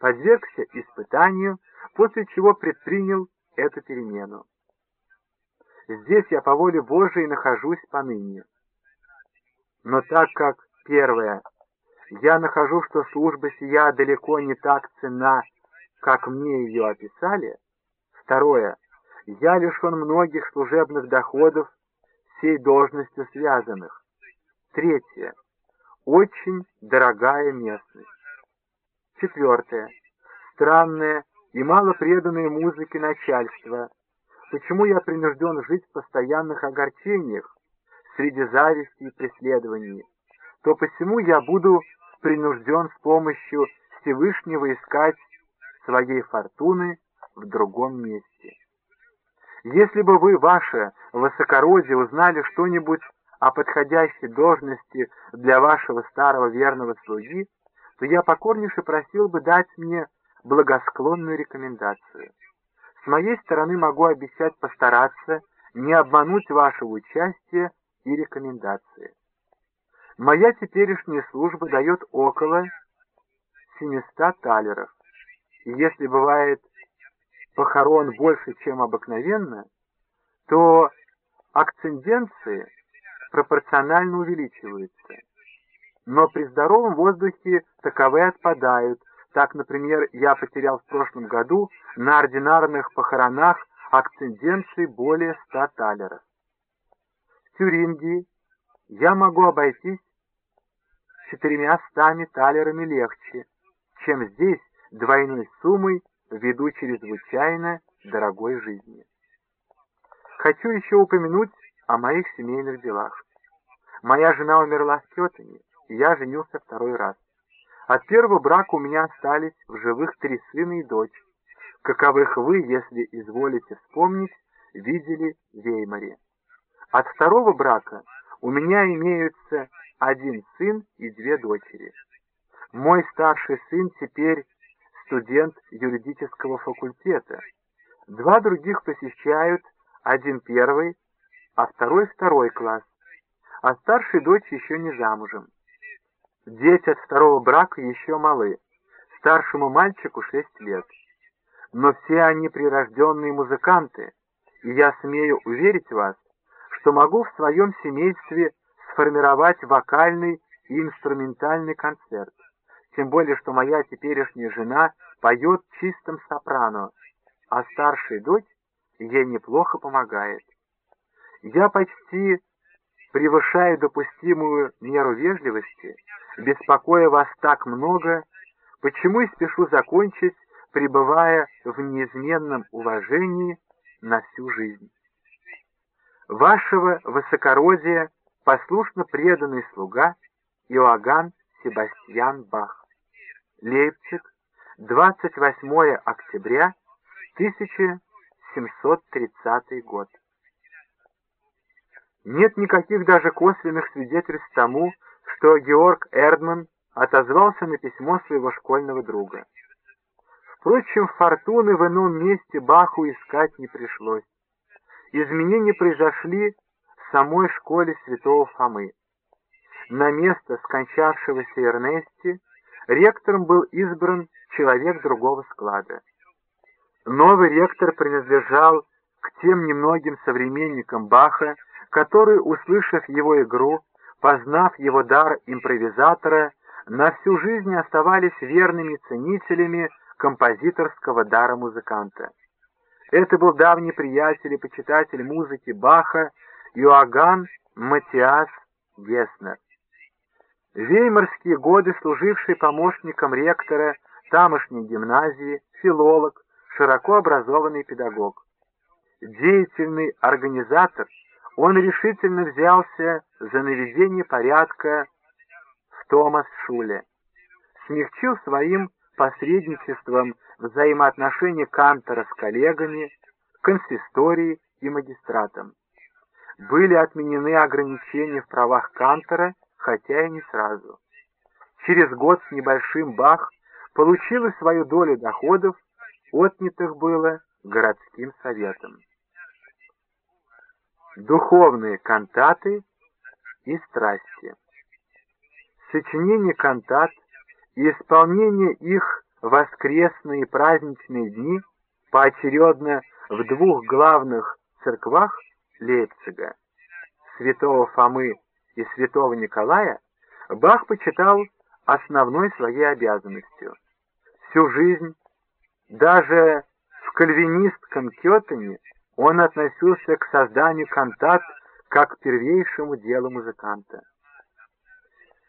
подвергся испытанию, после чего предпринял эту перемену. Здесь я по воле Божией нахожусь поныне. Но так как, первое, я нахожу, что служба сия далеко не так ценна, как мне ее описали, второе, я лишен многих служебных доходов, всей должностью связанных. Третье, очень дорогая местность. Четвертое, странное и мало преданное музыке начальство, почему я принужден жить в постоянных огорчениях, среди зависти и преследований, то посему я буду принужден с помощью Всевышнего искать своей фортуны в другом месте. Если бы вы, ваше высокородие, узнали что-нибудь о подходящей должности для вашего старого верного слуги, то я покорнейше просил бы дать мне благосклонную рекомендацию. С моей стороны могу обещать постараться не обмануть вашего участия и рекомендации. Моя теперешняя служба дает около 700 талеров, и если бывает похорон больше, чем обыкновенно, то акценденции пропорционально увеличиваются. Но при здоровом воздухе таковые отпадают, так, например, я потерял в прошлом году на ординарных похоронах акциденции более ста талеров. В Тюрингии я могу обойтись четырьмя стами талерами легче, чем здесь двойной суммой ввиду чрезвычайно дорогой жизни. Хочу еще упомянуть о моих семейных делах. Моя жена умерла в Кетане, я женился второй раз. От первого брака у меня остались в живых три сына и дочь, каковых вы, если изволите вспомнить, видели в Веймаре. От второго брака у меня имеются один сын и две дочери. Мой старший сын теперь студент юридического факультета. Два других посещают один первый, а второй второй класс, а старшая дочь еще не замужем. Дети от второго брака еще малы, старшему мальчику шесть лет. Но все они прирожденные музыканты, и я смею уверить вас, что могу в своем семействе сформировать вокальный и инструментальный концерт. Тем более, что моя теперешняя жена поет чистым сопрано, а старшая дочь ей неплохо помогает. Я почти превышаю допустимую меру вежливости, беспокоя вас так много, почему и спешу закончить, пребывая в неизменном уважении на всю жизнь. Вашего высокородия послушно преданный слуга Иоганн Себастьян Бах. Лейпциг, 28 октября 1730 год. Нет никаких даже косвенных свидетельств тому, что Георг Эрдман отозвался на письмо своего школьного друга. Впрочем, фортуны в ином месте Баху искать не пришлось. Изменения произошли в самой школе святого Фомы. На место скончавшегося Эрнести ректором был избран человек другого склада. Новый ректор принадлежал к тем немногим современникам Баха, которые, услышав его игру, познав его дар импровизатора, на всю жизнь оставались верными ценителями композиторского дара музыканта. Это был давний приятель и почитатель музыки Баха Иоганн Матиас Геснер. Веймарские годы, служивший помощником ректора тамошней гимназии, филолог, широко образованный педагог. Деятельный организатор – он решительно взялся за наведение порядка в Томас-Шуле, смягчил своим посредничеством взаимоотношения Кантора с коллегами, консисторией и магистратом. Были отменены ограничения в правах Кантора, хотя и не сразу. Через год с небольшим Бах получил свою долю доходов, отнятых было городским советом духовные кантаты и страсти. Сочинение кантат и исполнение их воскресные праздничные дни поочередно в двух главных церквах Лейпцига, святого Фомы и святого Николая, Бах почитал основной своей обязанностью. Всю жизнь, даже в кальвинистском Кётене, он относился к созданию кантат как к первейшему делу музыканта.